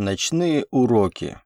Ночные уроки.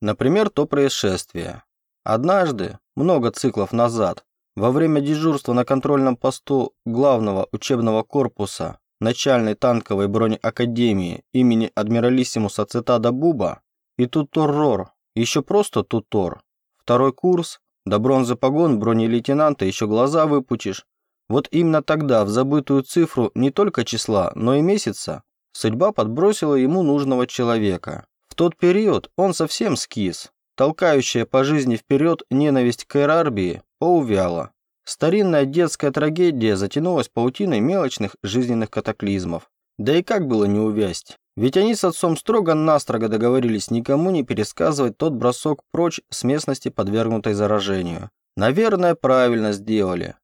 Например, то происшествие. Однажды, много циклов назад, во время дежурства на контрольном посту главного учебного корпуса начальной танковой бронеакадемии имени адмиралиссимуса Цитада Буба и Туторрор, еще просто Тутор, второй курс, до бронзы погон бронелейтенанта еще глаза выпучишь. Вот именно тогда в забытую цифру не только числа, но и месяца судьба подбросила ему нужного человека. В тот период он совсем скис. Толкающая по жизни вперед ненависть к Эрарбии поувяла. Старинная детская трагедия затянулась паутиной мелочных жизненных катаклизмов. Да и как было не увясть? Ведь они с отцом строго-настрого договорились никому не пересказывать тот бросок прочь с местности, подвергнутой заражению. Наверное, правильно сделали.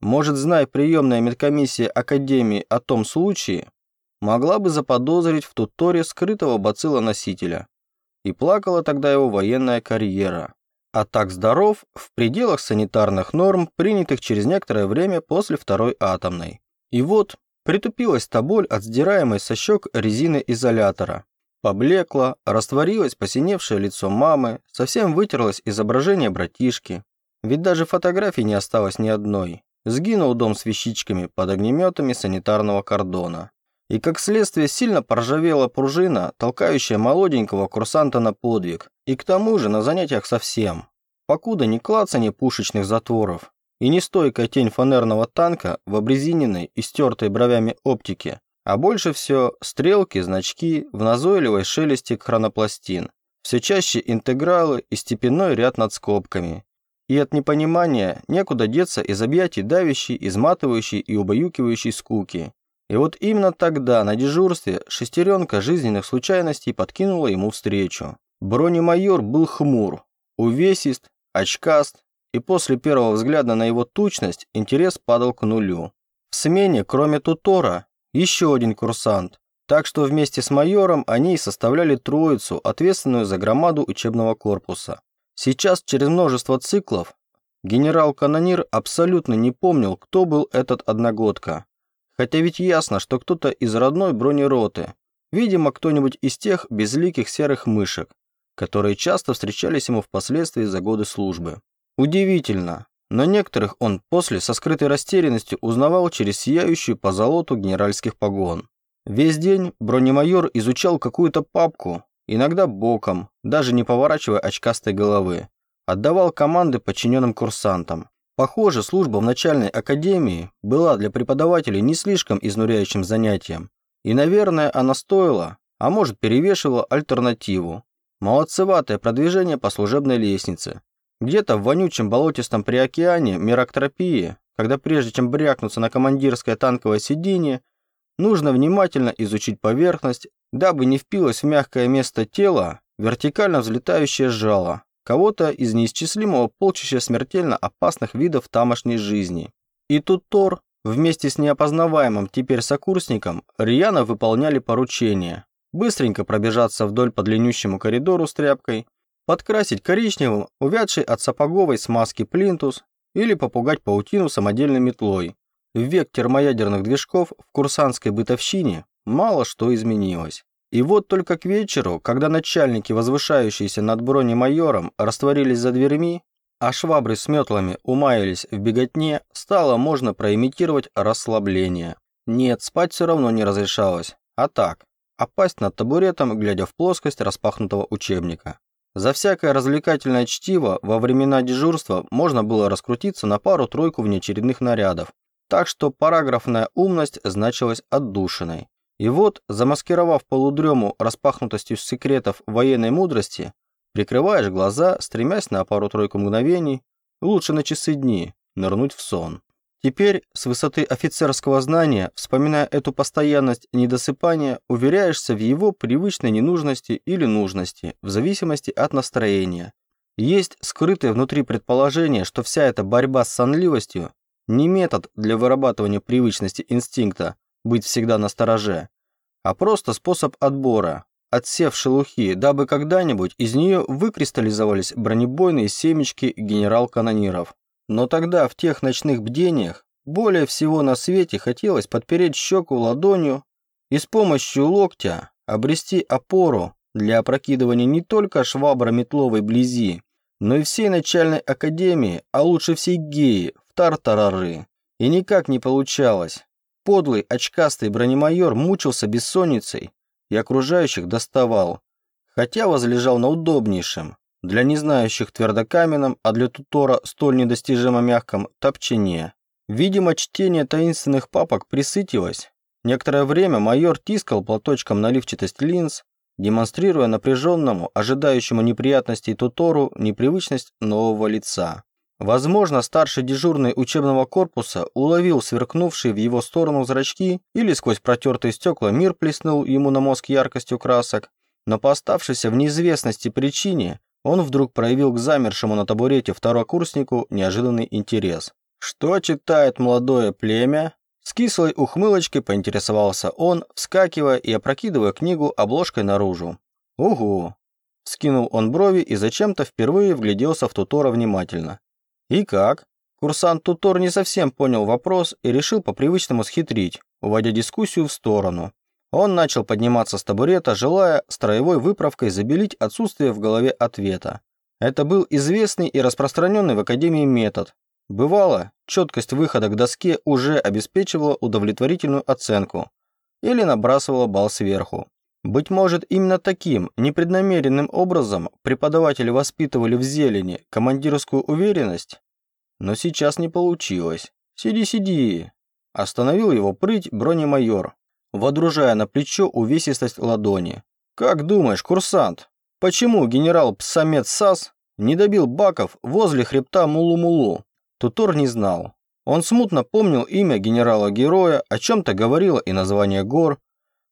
Может, зная приемная медкомиссия Академии о том случае, могла бы заподозрить в туторе скрытого бацилла-носителя. И плакала тогда его военная карьера. А так здоров в пределах санитарных норм, принятых через некоторое время после второй атомной. И вот притупилась та боль от сдираемой со щек резины изолятора. Поблекла, растворилось посиневшее лицо мамы, совсем вытерлось изображение братишки. Ведь даже фотографий не осталось ни одной. Сгинул дом с вещичками под огнеметами санитарного кордона и как следствие сильно поржавела пружина, толкающая молоденького курсанта на подвиг, и к тому же на занятиях совсем. Покуда не клацанье пушечных затворов и не стойкая тень фанерного танка в обрезиненной и стертой бровями оптике, а больше все стрелки, значки в назойливой шелести хронопластин, все чаще интегралы и степенной ряд над скобками. И от непонимания некуда деться из объятий давящей, изматывающей и убаюкивающей скуки, и вот именно тогда на дежурстве шестеренка жизненных случайностей подкинула ему встречу. Бронемайор был хмур, увесист, очкаст, и после первого взгляда на его тучность интерес падал к нулю. В смене, кроме Тутора, еще один курсант, так что вместе с майором они и составляли троицу, ответственную за громаду учебного корпуса. Сейчас, через множество циклов, генерал-канонир абсолютно не помнил, кто был этот одногодка. Хотя ведь ясно, что кто-то из родной бронероты. Видимо, кто-нибудь из тех безликих серых мышек, которые часто встречались ему впоследствии за годы службы. Удивительно, но некоторых он после со скрытой растерянностью узнавал через сияющую по золоту генеральских погон. Весь день бронемайор изучал какую-то папку, иногда боком, даже не поворачивая очкастой головы. Отдавал команды подчиненным курсантам. Похоже, служба в начальной академии была для преподавателей не слишком изнуряющим занятием. И, наверное, она стоила, а может перевешивала альтернативу. Молодцеватое продвижение по служебной лестнице. Где-то в вонючем болотистом приокеане мироктропии, когда прежде чем брякнуться на командирское танковое сиденье, нужно внимательно изучить поверхность, дабы не впилось в мягкое место тела вертикально взлетающее жало, кого-то из неисчислимого полчища смертельно опасных видов тамошней жизни. И тут Тор вместе с неопознаваемым теперь сокурсником рьяно выполняли поручения. Быстренько пробежаться вдоль по длиннющему коридору с тряпкой, подкрасить коричневым увядший от сапоговой смазки плинтус или попугать паутину самодельной метлой. В век термоядерных движков в курсантской бытовщине мало что изменилось. И вот только к вечеру, когда начальники, возвышающиеся над бронемайором, растворились за дверьми, а швабры с метлами умаялись в беготне, стало можно проимитировать расслабление. Нет, спать все равно не разрешалось. А так, опасть над табуретом, глядя в плоскость распахнутого учебника. За всякое развлекательное чтиво во времена дежурства можно было раскрутиться на пару-тройку внеочередных нарядов, так что параграфная умность значилась отдушиной. И вот, замаскировав полудрему распахнутостью секретов военной мудрости, прикрываешь глаза, стремясь на пару-тройку мгновений, лучше на часы дни, нырнуть в сон. Теперь, с высоты офицерского знания, вспоминая эту постоянность недосыпания, уверяешься в его привычной ненужности или нужности, в зависимости от настроения. Есть скрытое внутри предположение, что вся эта борьба с сонливостью не метод для вырабатывания привычности инстинкта, быть всегда на стороже, а просто способ отбора, отсев шелухи, дабы когда-нибудь из нее выкристаллизовались бронебойные семечки генерал-канониров. Но тогда в тех ночных бдениях более всего на свете хотелось подпереть щеку ладонью и с помощью локтя обрести опору для опрокидывания не только швабра метловой близи, но и всей начальной академии, а лучше всей геи, в тартарары. И никак не получалось. Подлый, очкастый бронемайор мучился бессонницей и окружающих доставал, хотя возлежал на удобнейшем, для незнающих твердокаменном, а для тутора столь недостижимо мягком, топчине. Видимо, чтение таинственных папок присытилось. Некоторое время майор тискал платочком наливчатость линз, демонстрируя напряженному, ожидающему неприятностей тутору непривычность нового лица. Возможно, старший дежурный учебного корпуса уловил сверкнувшие в его сторону зрачки или сквозь протертые стекла мир плеснул ему на мозг яркостью красок, но по оставшейся в неизвестности причине он вдруг проявил к замершему на табурете второкурснику неожиданный интерес. «Что читает молодое племя?» С кислой ухмылочкой поинтересовался он, вскакивая и опрокидывая книгу обложкой наружу. «Угу!» Скинул он брови и зачем-то впервые вгляделся в Тутора внимательно. «И как?» Курсант Тутор не совсем понял вопрос и решил по-привычному схитрить, уводя дискуссию в сторону. Он начал подниматься с табурета, желая строевой выправкой забелить отсутствие в голове ответа. Это был известный и распространенный в Академии метод. Бывало, четкость выхода к доске уже обеспечивала удовлетворительную оценку или набрасывала балл сверху. Быть может, именно таким, непреднамеренным образом преподаватели воспитывали в зелени командирскую уверенность? Но сейчас не получилось. «Сиди, сиди!» Остановил его прыть бронемайор, водружая на плечо увесистость ладони. «Как думаешь, курсант, почему генерал Псамет Сас не добил баков возле хребта Мулу-Мулу?» Тутор не знал. Он смутно помнил имя генерала-героя, о чем-то говорило и название гор,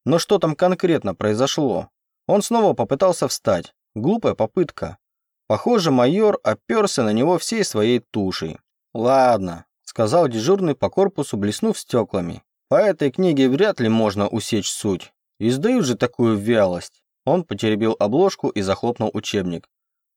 но что там конкретно произошло? Он снова попытался встать. Глупая попытка. Похоже, майор оперся на него всей своей тушей. «Ладно», — сказал дежурный по корпусу, блеснув стеклами. «По этой книге вряд ли можно усечь суть. Издают же такую вялость». Он потеребил обложку и захлопнул учебник.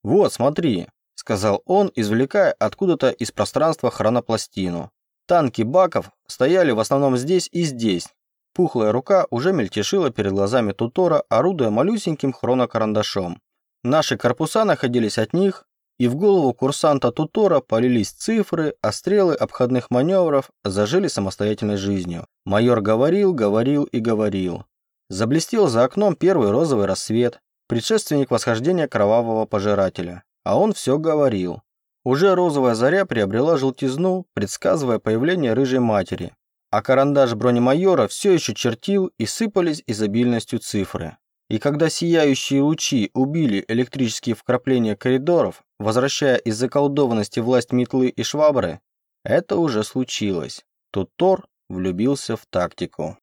«Вот, смотри», — сказал он, извлекая откуда-то из пространства хронопластину. Танки баков стояли в основном здесь и здесь, Пухлая рука уже мельтешила перед глазами Тутора, орудуя малюсеньким хронокарандашом. Наши корпуса находились от них, и в голову курсанта Тутора полились цифры, а стрелы обходных маневров зажили самостоятельной жизнью. Майор говорил, говорил и говорил. Заблестел за окном первый розовый рассвет, предшественник восхождения кровавого пожирателя. А он все говорил. Уже розовая заря приобрела желтизну, предсказывая появление рыжей матери, а карандаш бронемайора все еще чертил и сыпались изобильностью цифры. И когда сияющие лучи убили электрические вкрапления коридоров, возвращая из заколдованности власть метлы и швабры, это уже случилось. Тут Тор влюбился в тактику.